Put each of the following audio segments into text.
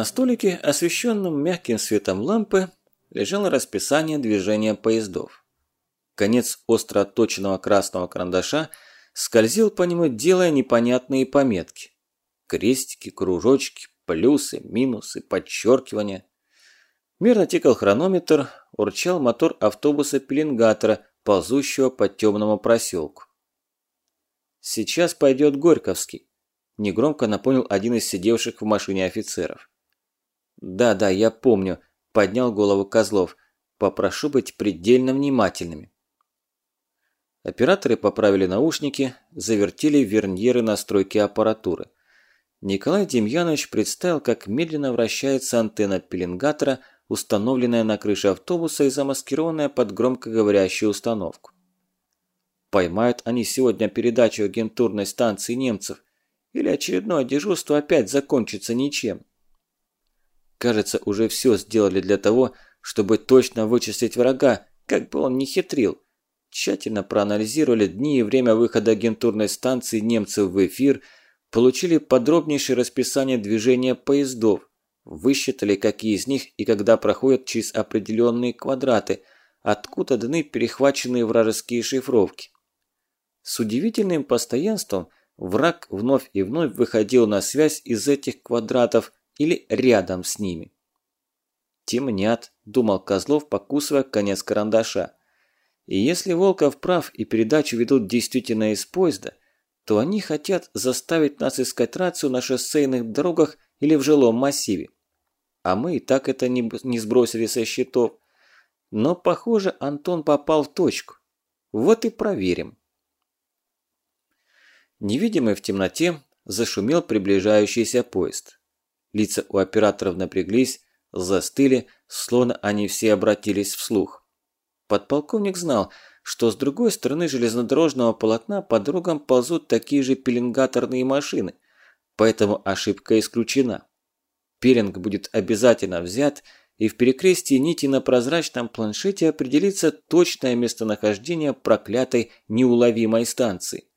На столике, освещенном мягким светом лампы, лежало расписание движения поездов. Конец остро отточенного красного карандаша скользил по нему, делая непонятные пометки. Крестики, кружочки, плюсы, минусы, подчеркивания. Мирно тикал хронометр, урчал мотор автобуса-пеленгатора, ползущего по темному проселку. «Сейчас пойдет Горьковский», – негромко напомнил один из сидевших в машине офицеров. «Да-да, я помню», – поднял голову Козлов. «Попрошу быть предельно внимательными». Операторы поправили наушники, завертели верньеры настройки аппаратуры. Николай Демьянович представил, как медленно вращается антенна пеленгатора, установленная на крыше автобуса и замаскированная под громкоговорящую установку. Поймают они сегодня передачу агентурной станции немцев, или очередное дежурство опять закончится ничем. Кажется, уже все сделали для того, чтобы точно вычислить врага, как бы он ни хитрил. Тщательно проанализировали дни и время выхода агентурной станции немцев в эфир, получили подробнейшее расписание движения поездов, высчитали, какие из них и когда проходят через определенные квадраты, откуда даны перехваченные вражеские шифровки. С удивительным постоянством враг вновь и вновь выходил на связь из этих квадратов или рядом с ними. «Темнят», – думал Козлов, покусывая конец карандаша. «И если Волков прав и передачу ведут действительно из поезда, то они хотят заставить нас искать рацию на шоссейных дорогах или в жилом массиве. А мы и так это не, сбросили со счетов. Но, похоже, Антон попал в точку. Вот и проверим». Невидимый в темноте зашумел приближающийся поезд. Лица у операторов напряглись, застыли, словно они все обратились вслух. Подполковник знал, что с другой стороны железнодорожного полотна по дорогам ползут такие же пеленгаторные машины, поэтому ошибка исключена. Пеленг будет обязательно взят, и в перекрестии нити на прозрачном планшете определится точное местонахождение проклятой неуловимой станции.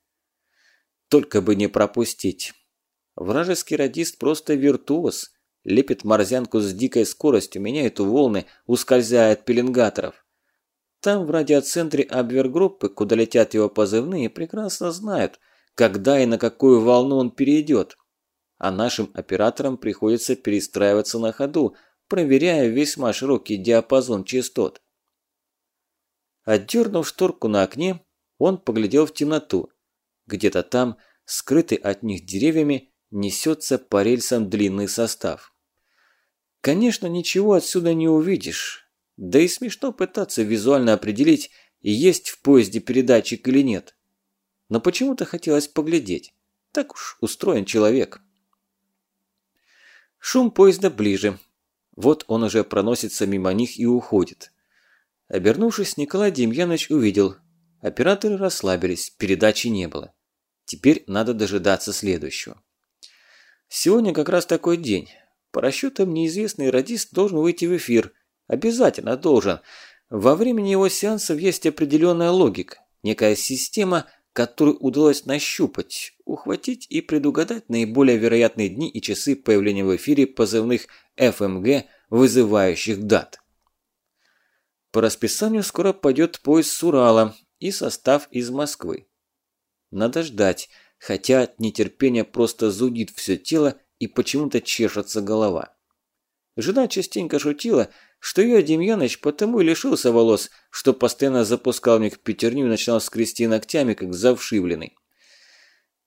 Только бы не пропустить. Вражеский радист просто виртуоз. Лепит морзянку с дикой скоростью, меняет волны, ускользая от пеленгаторов. Там в радиоцентре Абвергруппы, куда летят его позывные, прекрасно знают, когда и на какую волну он перейдет. А нашим операторам приходится перестраиваться на ходу, проверяя весьма широкий диапазон частот. Отдернув шторку на окне, он поглядел в темноту. Где-то там, скрытый от них деревьями, несется по рельсам длинный состав. Конечно, ничего отсюда не увидишь. Да и смешно пытаться визуально определить, есть в поезде передатчик или нет. Но почему-то хотелось поглядеть. Так уж устроен человек. Шум поезда ближе. Вот он уже проносится мимо них и уходит. Обернувшись, Николай Демьянович увидел. Операторы расслабились, передачи не было. Теперь надо дожидаться следующего. Сегодня как раз такой день. По расчетам неизвестный радист должен выйти в эфир. Обязательно должен. Во времени его сеансов есть определенная логика. Некая система, которую удалось нащупать, ухватить и предугадать наиболее вероятные дни и часы появления в эфире позывных ФМГ, вызывающих дат. По расписанию скоро пойдет поезд с Урала и состав из Москвы. Надо ждать – хотя от нетерпения просто зудит все тело и почему-то чешется голова. Жена частенько шутила, что ее Демьяныч потому и лишился волос, что постоянно запускал в них пятерню и начинал скрести ногтями, как завшивленный.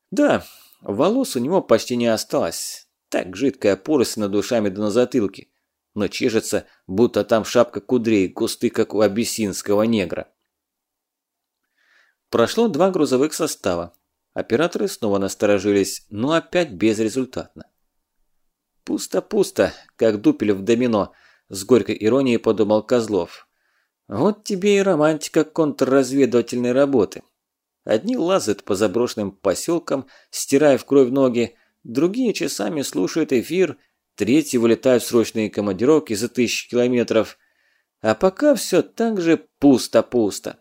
Да, волос у него почти не осталось. Так жидкая поросль над душами да на затылке. Но чешется, будто там шапка кудрей, густы, как у абиссинского негра. Прошло два грузовых состава. Операторы снова насторожились, но опять безрезультатно. «Пусто-пусто, как дупель в домино», – с горькой иронией подумал Козлов. «Вот тебе и романтика контрразведывательной работы. Одни лазают по заброшенным поселкам, стирая в кровь ноги, другие часами слушают эфир, третьи вылетают в срочные командировки за тысячи километров. А пока все так же пусто-пусто»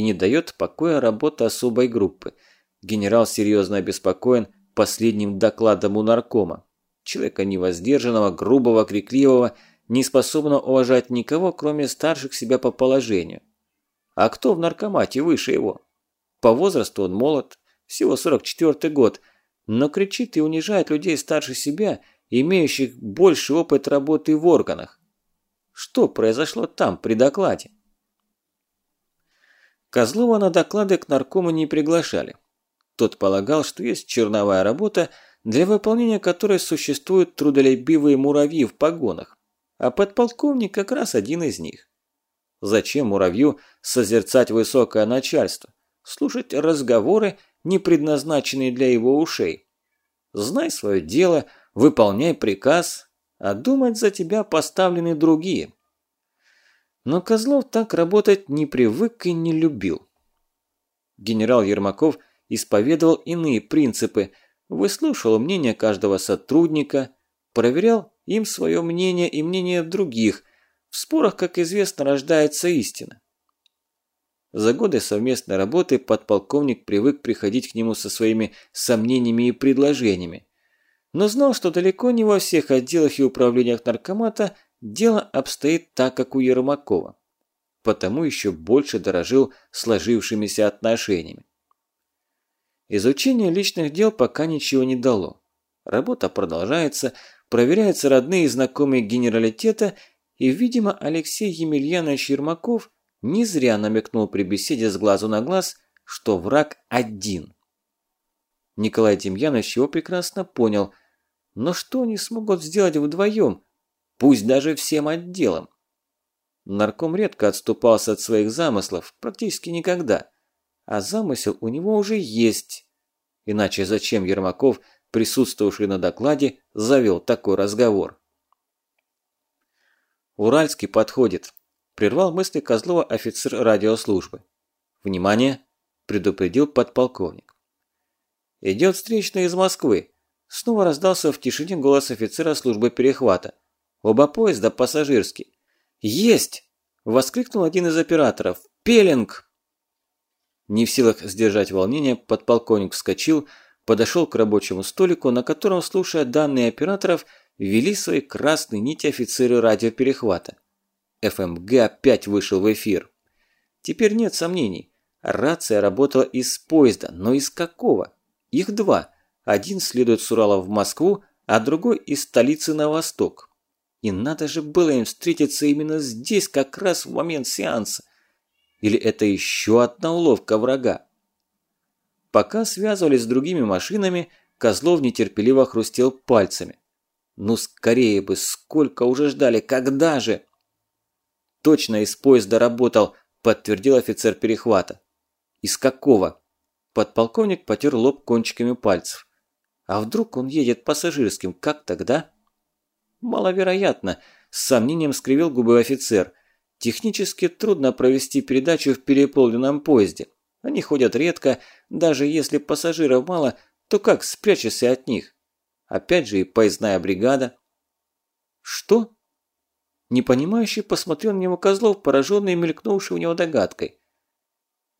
и не дает покоя работа особой группы. Генерал серьезно обеспокоен последним докладом у наркома. человека невоздержанного, грубого, крикливого, не способного уважать никого, кроме старших себя по положению. А кто в наркомате выше его? По возрасту он молод, всего 44 год, но кричит и унижает людей старше себя, имеющих больше опыт работы в органах. Что произошло там при докладе? Козлова на доклады к наркому не приглашали. Тот полагал, что есть черновая работа, для выполнения которой существуют трудолюбивые муравьи в погонах, а подполковник как раз один из них. Зачем муравью созерцать высокое начальство, слушать разговоры, не предназначенные для его ушей? Знай свое дело, выполняй приказ, а думать за тебя поставлены другие. Но Козлов так работать не привык и не любил. Генерал Ермаков исповедовал иные принципы, выслушивал мнение каждого сотрудника, проверял им свое мнение и мнение других. В спорах, как известно, рождается истина. За годы совместной работы подполковник привык приходить к нему со своими сомнениями и предложениями, но знал, что далеко не во всех отделах и управлениях наркомата дело обстоит так, как у Ермакова. Потому еще больше дорожил сложившимися отношениями. Изучение личных дел пока ничего не дало. Работа продолжается, проверяются родные и знакомые генералитета, и, видимо, Алексей Емельянович Ермаков не зря намекнул при беседе с глазу на глаз, что враг один. Николай Демьянович его прекрасно понял, но что они смогут сделать вдвоем, пусть даже всем отделом? Нарком редко отступался от своих замыслов, практически никогда. А замысел у него уже есть. Иначе зачем Ермаков, присутствовавший на докладе, завел такой разговор? «Уральский подходит», – прервал мысли Козлова офицер радиослужбы. «Внимание!» – предупредил подполковник. «Идет встречный из Москвы. Снова раздался в тишине голос офицера службы перехвата. «Оба поезда пассажирские». «Есть!» – воскликнул один из операторов. «Пелинг!» Не в силах сдержать волнение, подполковник вскочил, подошел к рабочему столику, на котором, слушая данные операторов, вели свои красные нити офицеры радиоперехвата. ФМГ опять вышел в эфир. Теперь нет сомнений. Рация работала из поезда, но из какого? Их два – один следует с Урала в Москву, а другой из столицы на восток. И надо же было им встретиться именно здесь, как раз в момент сеанса. Или это еще одна уловка врага? Пока связывались с другими машинами, Козлов нетерпеливо хрустел пальцами. Ну скорее бы, сколько уже ждали, когда же? Точно из поезда работал, подтвердил офицер перехвата. Из какого? Подполковник потер лоб кончиками пальцев. А вдруг он едет пассажирским, как тогда? Маловероятно, с сомнением скривил губы офицер. Технически трудно провести передачу в переполненном поезде. Они ходят редко, даже если пассажиров мало, то как спрячешься от них? Опять же и поездная бригада. Что? Непонимающий посмотрел на него Козлов, пораженный мелькнувшей у него догадкой.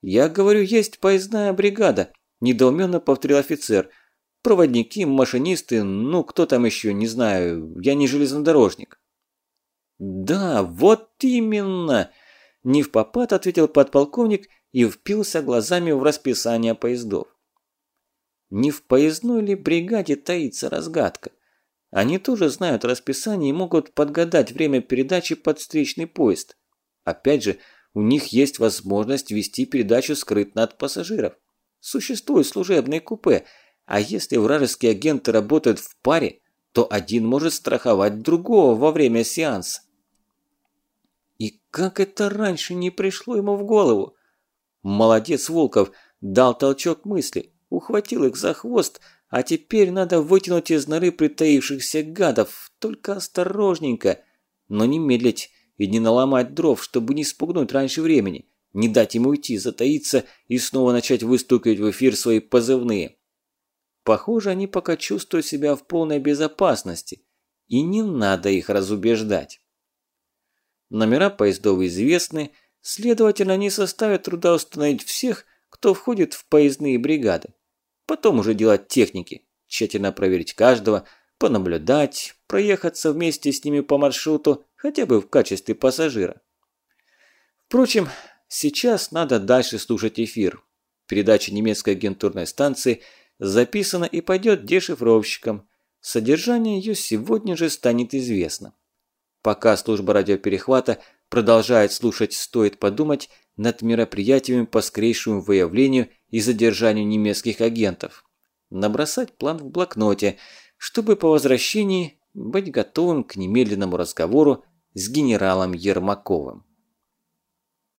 «Я говорю, есть поездная бригада», – недоуменно повторил офицер – Проводники, машинисты, ну кто там еще, не знаю, я не железнодорожник. Да, вот именно, не в попад ответил подполковник и впился глазами в расписание поездов. Не в поездной ли бригаде таится разгадка? Они тоже знают расписание и могут подгадать время передачи под встречный поезд. Опять же, у них есть возможность вести передачу скрытно от пассажиров. Существует служебное купе – а если вражеские агенты работают в паре, то один может страховать другого во время сеанса. И как это раньше не пришло ему в голову? Молодец Волков, дал толчок мысли, ухватил их за хвост, а теперь надо вытянуть из норы притаившихся гадов, только осторожненько, но не медлить и не наломать дров, чтобы не спугнуть раньше времени, не дать ему уйти, затаиться и снова начать выстукивать в эфир свои позывные. Похоже, они пока чувствуют себя в полной безопасности, и не надо их разубеждать. Номера поездов известны, следовательно, не составит труда установить всех, кто входит в поездные бригады. Потом уже делать техники, тщательно проверить каждого, понаблюдать, проехаться вместе с ними по маршруту, хотя бы в качестве пассажира. Впрочем, сейчас надо дальше слушать эфир. Передача немецкой агентурной станции записана и пойдет дешифровщикам. Содержание ее сегодня же станет известно. Пока служба радиоперехвата продолжает слушать «Стоит подумать» над мероприятиями по скорейшему выявлению и задержанию немецких агентов. Набросать план в блокноте, чтобы по возвращении быть готовым к немедленному разговору с генералом Ермаковым.